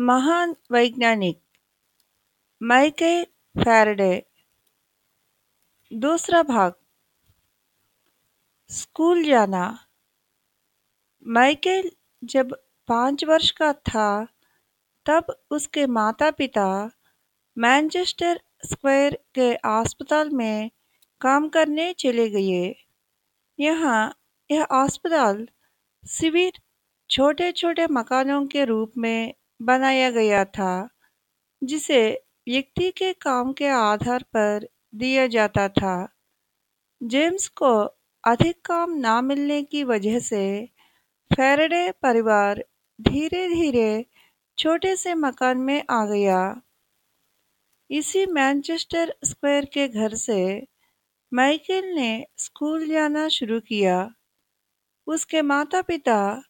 महान वैज्ञानिक Michael Faraday, दूसरा भाग, स्कूल जाना। माइकल जब पाँच वर्ष का था, तब उसके माता पिता मैनचेस्टर स्क्वायर के अस्पताल में काम करने चले गए। यहाँ यह अस्पताल शिविर छोटे छोटे मकानों के रूप में बनाया गया था, जिसे व्यक्ति के काम के आधार पर दिया जाता था। जेम्स को अधिक काम ना मिलने की वजह से फैराडे परिवार धीरे धीरे छोटे से मकान में आ गया। इसी मैनचेस्टर स्क्वायर के घर से माइकल ने स्कूल जाना शुरू किया। उसके माता पिता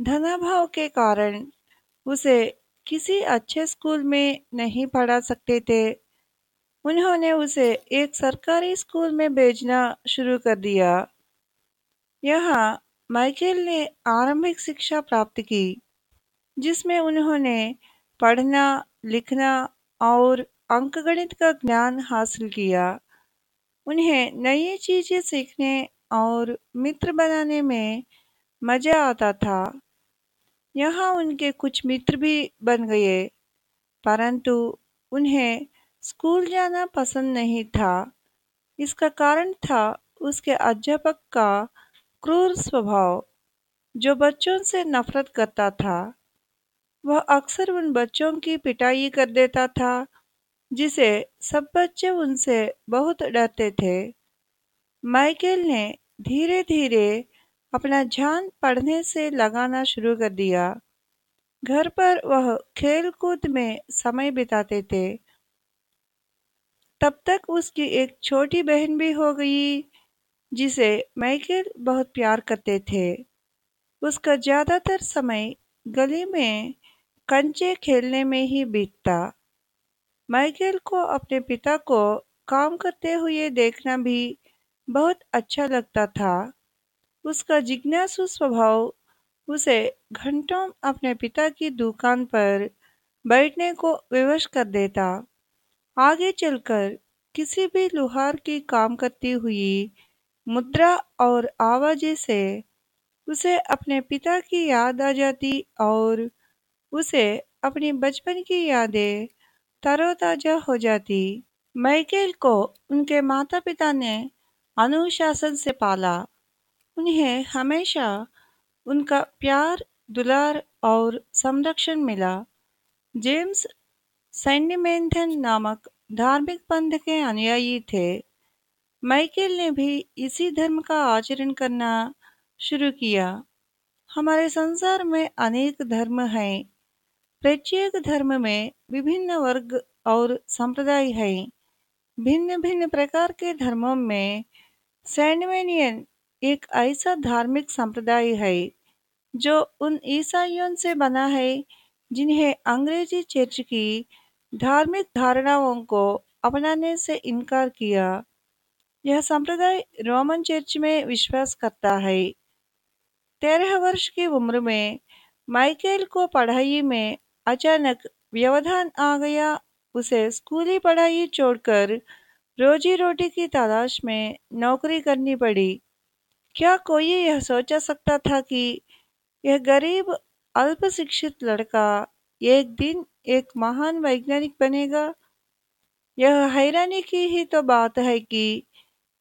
धनाभाव के कारण उसे किसी अच्छे स्कूल में नहीं पढ़ा सकते थे। उन्होंने उसे एक सरकारी स्कूल में भेजना शुरू कर दिया। यहाँ माइकल ने आरंभिक शिक्षा प्राप्त की, जिसमें उन्होंने पढ़ना, लिखना और अंकगणित का ज्ञान हासिल किया। उन्हें नई चीज़ें सीखने और मित्र बनाने में मज़ा आता था। यहाँ उनके कुछ मित्र भी बन गए, परंतु उन्हें स्कूल जाना पसंद नहीं था। इसका कारण था उसके अध्यापक का क्रूर स्वभाव, जो बच्चों से नफरत करता था। वह अक्सर उन बच्चों की पिटाई कर देता था, जिसे सब बच्चे उनसे बहुत डरते थे। माइकल ने धीरे धीरे अपना ध्यान पढ़ने से लगाना शुरू कर दिया। घर पर वह खेल कूद में समय बिताते थे। तब तक उसकी एक छोटी बहन भी हो गई, जिसे माइकल बहुत प्यार करते थे। उसका ज़्यादातर समय गली में कंचे खेलने में ही बीतता। माइकल को अपने पिता को काम करते हुए देखना भी बहुत अच्छा लगता था। उसका जिज्ञासु स्वभाव उसे घंटों अपने पिता की दुकान पर बैठने को विवश कर देता। आगे चलकर किसी भी लुहार की काम करती हुई मुद्रा और आवाज़ से उसे अपने पिता की याद आ जाती और उसे अपनी बचपन की यादें तरोताजा हो जाती। माइकल को उनके माता पिता ने अनुशासन से पाला। उन्हें हमेशा उनका प्यार, दुलार और संरक्षण मिला। जेम्स सैंडमेंथन नामक धार्मिक पंथ के अनुयायी थे। माइकल ने भी इसी धर्म का आचरण करना शुरू किया। हमारे संसार में अनेक धर्म हैं। प्रत्येक धर्म में विभिन्न वर्ग और संप्रदाय हैं। भिन्न भिन्न प्रकार के धर्मों में सैंडवेनियन एक ऐसा धार्मिक संप्रदाय है, जो उन ईसाइयों से बना है, जिन्हें अंग्रेज़ी चर्च की धार्मिक धारणाओं को अपनाने से इनकार किया। यह संप्रदाय रोमन चर्च में विश्वास करता है। तेरह वर्ष की उम्र में माइकल को पढ़ाई में अचानक व्यवधान आ गया। उसे स्कूली पढ़ाई छोड़कर रोजी रोटी की तलाश में नौकरी करनी पड़ी। क्या कोई यह सोचा सकता था कि यह गरीब अल्प शिक्षित लड़का एक दिन एक महान वैज्ञानिक बनेगा? यह हैरानी की ही तो बात है कि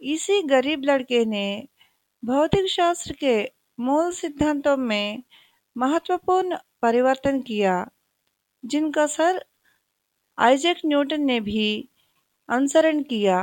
इसी गरीब लड़के ने भौतिक शास्त्र के मूल सिद्धांतों में महत्वपूर्ण परिवर्तन किया, जिनका सर आइजैक न्यूटन ने भी अनुसरण किया।